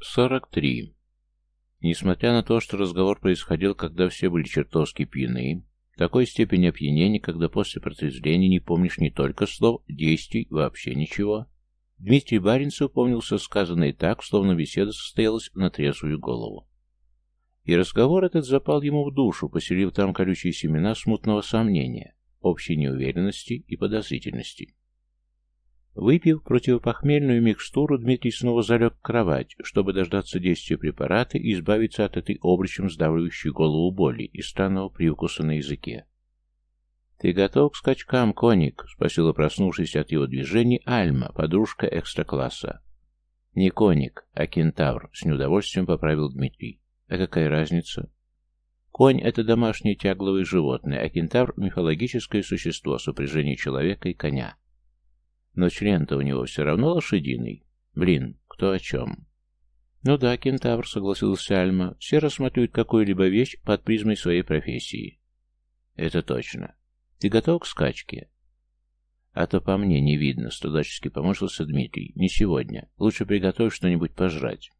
43. Несмотря на то, что разговор происходил, когда все были чертовски пьяны, такой степени опьянения, когда после протрезвления не помнишь не только слов, действий, вообще ничего. Дмитрий Баринцев помнился сказанное так, словно беседа состоялась на трезвую голову. И разговор этот запал ему в душу, поселив там колючие семена смутного сомнения, общей неуверенности и подозрительности. Выпив противопохмельную микстуру, Дмитрий снова залег в кровать, чтобы дождаться действия препарата и избавиться от этой обручем сдавливающей голову боли и странного привкуса на языке. «Ты готов к скачкам, коник?» — спросила проснувшись от его движений Альма, подружка экстра-класса. «Не коник, а кентавр», — с неудовольствием поправил Дмитрий. «А какая разница?» Конь — это домашнее тягловое животное, а кентавр — мифологическое существо с упряжением человека и коня. Но член-то у него все равно лошадиный. Блин, кто о чем? Ну да, кентавр, согласился Альма. Все рассматривают какую-либо вещь под призмой своей профессии. Это точно. Ты готов к скачке? А то по мне не видно, страдачески поморщился Дмитрий. Не сегодня. Лучше приготовь что-нибудь пожрать.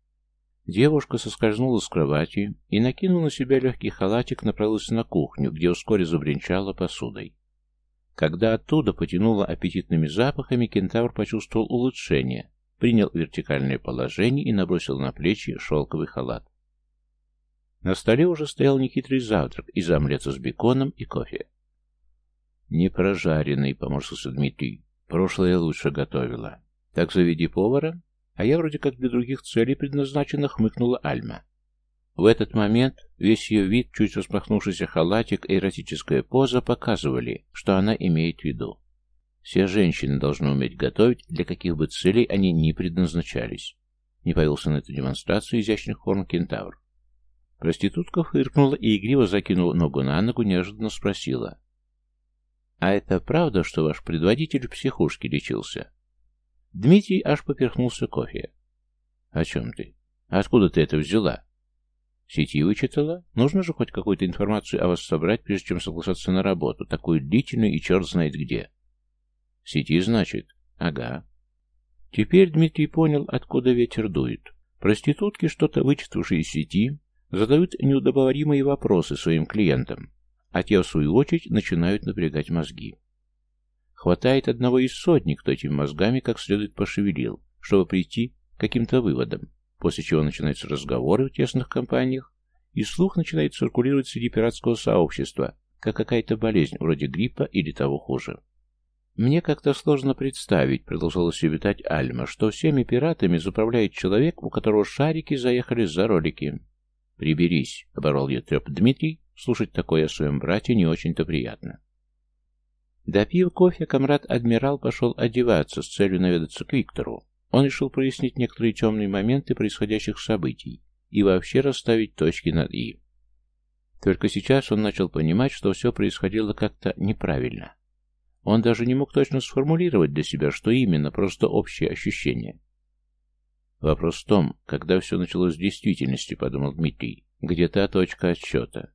Девушка соскользнула с кровати и, накинула на себя легкий халатик, направилась на кухню, где вскоре забринчала посудой. Когда оттуда потянуло аппетитными запахами, кентавр почувствовал улучшение, принял вертикальное положение и набросил на плечи шелковый халат. На столе уже стоял нехитрый завтрак из омлета с беконом и кофе. «Не прожаренный», — поморщился Дмитрий. «Прошлое лучше готовила. Так заведи повара?» А я вроде как для других целей предназначенно хмыкнула Альма. В этот момент весь ее вид, чуть распахнувшийся халатик и эротическая поза показывали, что она имеет в виду. Все женщины должны уметь готовить, для каких бы целей они ни предназначались. Не повелся на эту демонстрацию изящных форм кентавр. Проститутка фыркнула и игриво закинула ногу на ногу, неожиданно спросила. «А это правда, что ваш предводитель в психушке лечился?» Дмитрий аж поперхнулся кофе. «О чем ты? Откуда ты это взяла?» Сети вычитала? Нужно же хоть какую-то информацию о вас собрать, прежде чем соглашаться на работу, такую длительную и черт знает где. Сети, значит? Ага. Теперь Дмитрий понял, откуда ветер дует. Проститутки, что-то вычитавшие из сети, задают неудобоваримые вопросы своим клиентам, а те, в свою очередь, начинают напрягать мозги. Хватает одного из сотни, кто этими мозгами как следует пошевелил, чтобы прийти к каким-то выводам после чего начинаются разговоры в тесных компаниях, и слух начинает циркулировать среди пиратского сообщества, как какая-то болезнь, вроде гриппа или того хуже. «Мне как-то сложно представить», — продолжала щебетать Альма, «что всеми пиратами заправляет человек, у которого шарики заехали за ролики». «Приберись», — оборвал ее треп Дмитрий, слушать такое о своем брате не очень-то приятно. Допив кофе, комрад-адмирал пошел одеваться с целью наведаться к Виктору, он решил прояснить некоторые темные моменты происходящих событий и вообще расставить точки над «и». Только сейчас он начал понимать, что все происходило как-то неправильно. Он даже не мог точно сформулировать для себя, что именно, просто общее ощущение. Вопрос в том, когда все началось в действительности, подумал Дмитрий, где та точка отсчета.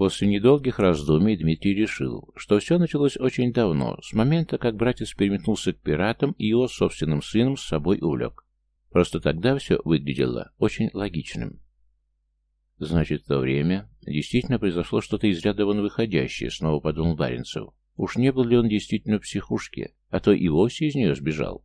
После недолгих раздумий Дмитрий решил, что все началось очень давно, с момента, как братец переметнулся к пиратам и его собственным сыном с собой увлек. Просто тогда все выглядело очень логичным. Значит, в то время действительно произошло что-то из ряда вон выходящее, снова подумал Баренцев. Уж не был ли он действительно в психушке, а то и вовсе из нее сбежал.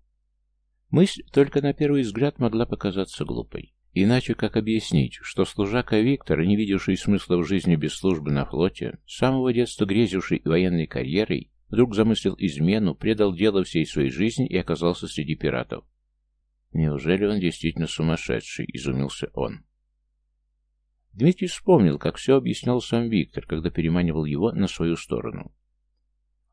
Мысль только на первый взгляд могла показаться глупой. Иначе как объяснить, что служака Виктор, не видевший смысла в жизни без службы на флоте, с самого детства грезивший военной карьерой, вдруг замыслил измену, предал дело всей своей жизни и оказался среди пиратов? Неужели он действительно сумасшедший, изумился он. Дмитрий вспомнил, как все объяснял сам Виктор, когда переманивал его на свою сторону.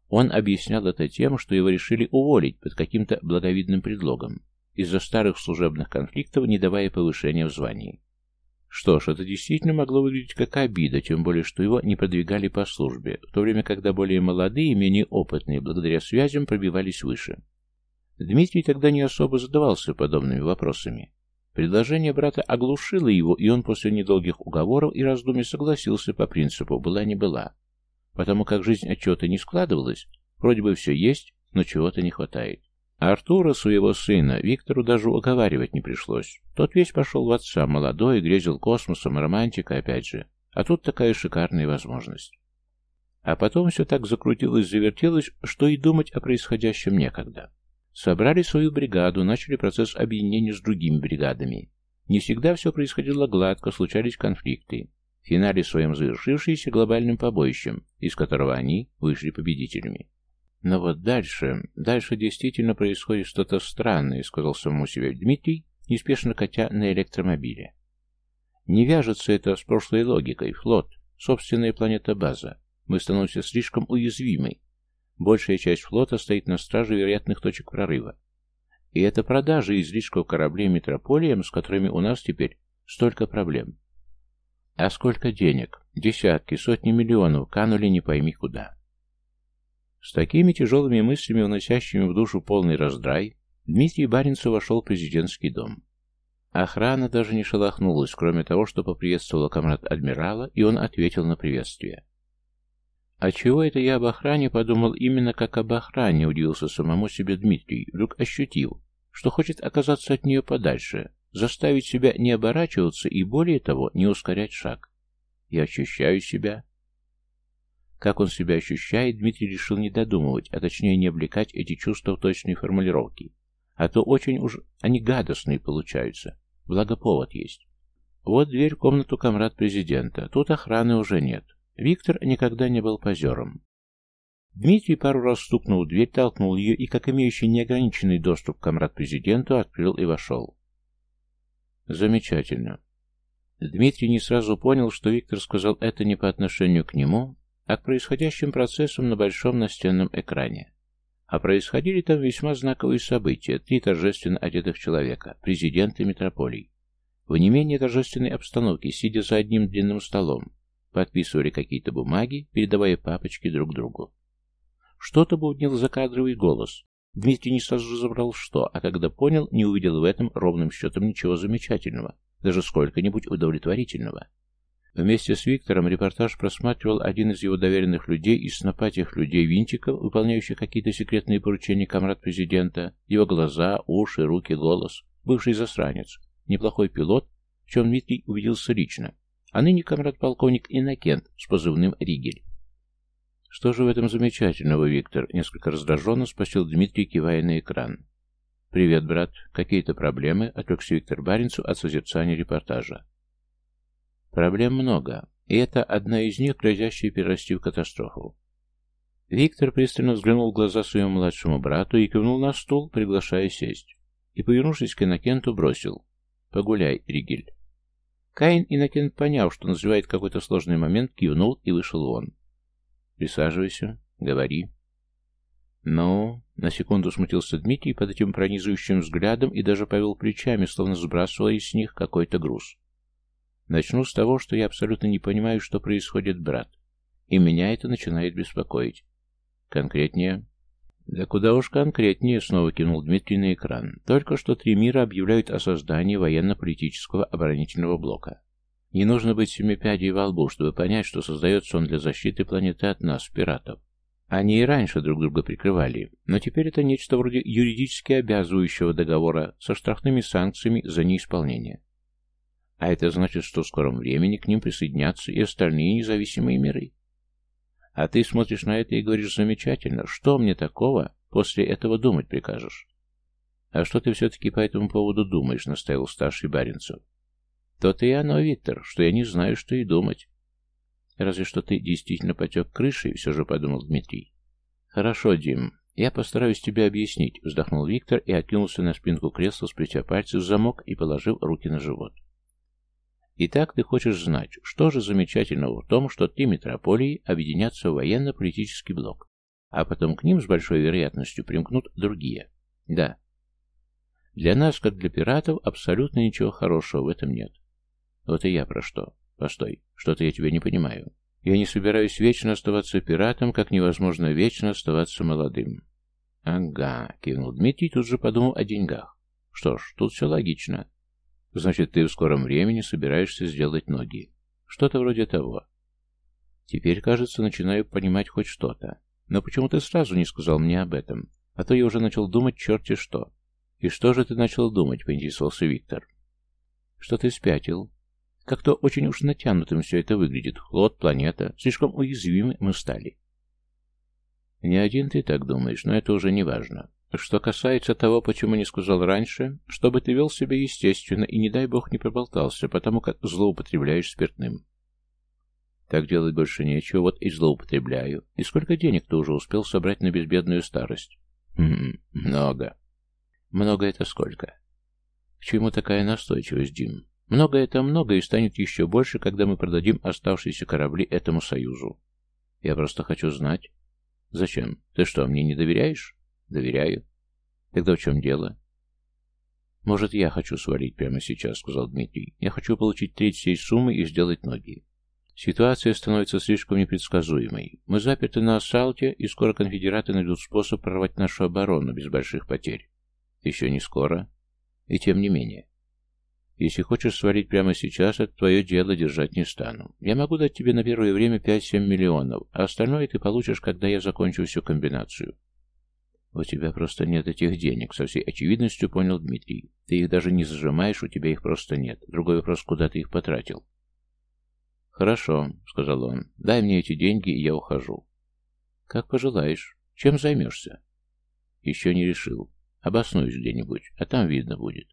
Он объяснял это тем, что его решили уволить под каким-то благовидным предлогом, из-за старых служебных конфликтов, не давая повышения в звании. Что ж, это действительно могло выглядеть как обида, тем более, что его не продвигали по службе, в то время, когда более молодые и менее опытные, благодаря связям, пробивались выше. Дмитрий тогда не особо задавался подобными вопросами. Предложение брата оглушило его, и он после недолгих уговоров и раздумий согласился по принципу «была не была». Потому как жизнь от чего-то не складывалась, вроде бы все есть, но чего-то не хватает. Артура, своего сына, Виктору даже уговаривать не пришлось. Тот весь пошел в отца, молодой, грезил космосом, романтика опять же. А тут такая шикарная возможность. А потом все так закрутилось, завертелось, что и думать о происходящем некогда. Собрали свою бригаду, начали процесс объединения с другими бригадами. Не всегда все происходило гладко, случались конфликты. В финале своем завершившиеся глобальным побоищем, из которого они вышли победителями. Но вот дальше, дальше действительно происходит что-то странное, сказал самому себе Дмитрий, неспешно катя на электромобиле. Не вяжется это с прошлой логикой. Флот, собственная планета-база. Мы становимся слишком уязвимы. Большая часть флота стоит на страже вероятных точек прорыва. И это продажи излишков кораблей метрополиям, с которыми у нас теперь столько проблем. А сколько денег? Десятки, сотни миллионов канули не пойми куда. С такими тяжелыми мыслями, уносящими в душу полный раздрай, Дмитрий Баренцев вошел в президентский дом. Охрана даже не шелохнулась, кроме того, что поприветствовала комрад адмирала, и он ответил на приветствие. «А чего это я об охране подумал именно как об охране?» – удивился самому себе Дмитрий, вдруг ощутив, что хочет оказаться от нее подальше, заставить себя не оборачиваться и, более того, не ускорять шаг. «Я ощущаю себя». Как он себя ощущает, Дмитрий решил не додумывать, а точнее не облекать эти чувства в точные формулировки. А то очень уж они гадостные получаются. Благо повод есть. Вот дверь в комнату комрад президента. Тут охраны уже нет. Виктор никогда не был позером. Дмитрий пару раз стукнул в дверь, толкнул ее и, как имеющий неограниченный доступ к комрад-президенту, открыл и вошел. Замечательно. Дмитрий не сразу понял, что Виктор сказал это не по отношению к нему, а к происходящим процессам на большом настенном экране. А происходили там весьма знаковые события. Три торжественно одетых человека, президенты метрополий. В не менее торжественной обстановке, сидя за одним длинным столом, подписывали какие-то бумаги, передавая папочки друг другу. Что-то бубнил закадровый голос. Дмитрий не сразу разобрал что, а когда понял, не увидел в этом ровным счетом ничего замечательного, даже сколько-нибудь удовлетворительного. Вместе с Виктором репортаж просматривал один из его доверенных людей из снопа тех людей-винтиков, выполняющих какие-то секретные поручения комрад президента, его глаза, уши, руки, голос. Бывший засранец, неплохой пилот, в чем Дмитрий убедился лично, а ныне комрад-полковник Иннокент с позывным «Ригель». «Что же в этом замечательного, Виктор?» — несколько раздраженно спросил Дмитрий, кивая на экран. «Привет, брат. Какие-то проблемы?» — отвлекся Виктор Баринцу от созерцания репортажа. «Проблем много, и это одна из них, грозящая перерасти в катастрофу». Виктор пристально взглянул в глаза своему младшему брату и кивнул на стул, приглашая сесть. И, повернувшись к Иннокенту, бросил. «Погуляй, Ригель». Каин Иннокент, поняв, что называет какой-то сложный момент, кивнул и вышел вон. «Присаживайся, говори». «Ну...» — на секунду смутился Дмитрий под этим пронизывающим взглядом и даже повел плечами, словно сбрасывая из них какой-то груз. «Начну с того, что я абсолютно не понимаю, что происходит, брат, и меня это начинает беспокоить. Конкретнее...» «Да куда уж конкретнее», — снова кинул Дмитрий на экран. «Только что три мира объявляют о создании военно-политического оборонительного блока. Не нужно быть семипядей во лбу, чтобы понять, что создается он для защиты планеты от нас, пиратов. Они и раньше друг друга прикрывали, но теперь это нечто вроде юридически обязывающего договора со штрафными санкциями за неисполнение. А это значит, что в скором времени к ним присоединятся и остальные независимые миры. А ты смотришь на это и говоришь замечательно. Что мне такого после этого думать прикажешь? А что ты все-таки по этому поводу думаешь, настаивал старший Баренцев. То-то и оно, Виктор, что я не знаю, что и думать. Разве что ты действительно потек крышей, все же подумал Дмитрий. Хорошо, Дим, я постараюсь тебе объяснить, вздохнул Виктор и откинулся на спинку кресла, сплетя пальцы в замок и положив руки на живот. Итак, ты хочешь знать, что же замечательного в том, что три метрополии объединятся в военно-политический блок, а потом к ним с большой вероятностью примкнут другие. Да. Для нас, как для пиратов, абсолютно ничего хорошего в этом нет. Вот и я про что. Постой, что-то я тебя не понимаю. Я не собираюсь вечно оставаться пиратом, как невозможно вечно оставаться молодым. Ага, кивнул Дмитрий, тут же подумал о деньгах. Что ж, тут все логично. Значит, ты в скором времени собираешься сделать ноги. Что-то вроде того. Теперь, кажется, начинаю понимать хоть что-то. Но почему ты сразу не сказал мне об этом? А то я уже начал думать черти что. И что же ты начал думать, поинтересовался Виктор. Что ты спятил? Как-то очень уж натянутым все это выглядит. Флот, планета. Слишком уязвимы мы стали. Не один ты так думаешь, но это уже не важно. Что касается того, почему не сказал раньше, чтобы ты вел себя естественно и, не дай бог, не проболтался, потому как злоупотребляешь спиртным. Так делать больше нечего, вот и злоупотребляю. И сколько денег ты уже успел собрать на безбедную старость? Хм, много. Много это сколько? К чему такая настойчивость, Дим? Много это много и станет еще больше, когда мы продадим оставшиеся корабли этому союзу. Я просто хочу знать. Зачем? Ты что, мне не доверяешь? Доверяю. Тогда в чем дело? Может, я хочу свалить прямо сейчас, сказал Дмитрий. Я хочу получить треть всей суммы и сделать ноги. Ситуация становится слишком непредсказуемой. Мы заперты на ассалте, и скоро конфедераты найдут способ прорвать нашу оборону без больших потерь. Еще не скоро. И тем не менее. Если хочешь свалить прямо сейчас, это твое дело, держать не стану. Я могу дать тебе на первое время 5-7 миллионов, а остальное ты получишь, когда я закончу всю комбинацию. У тебя просто нет этих денег, со всей очевидностью понял Дмитрий. Ты их даже не зажимаешь, у тебя их просто нет. Другой вопрос, куда ты их потратил. «Хорошо», — сказал он, — «дай мне эти деньги, и я ухожу». «Как пожелаешь. Чем займешься?» «Еще не решил. Обоснуюсь где-нибудь, а там видно будет».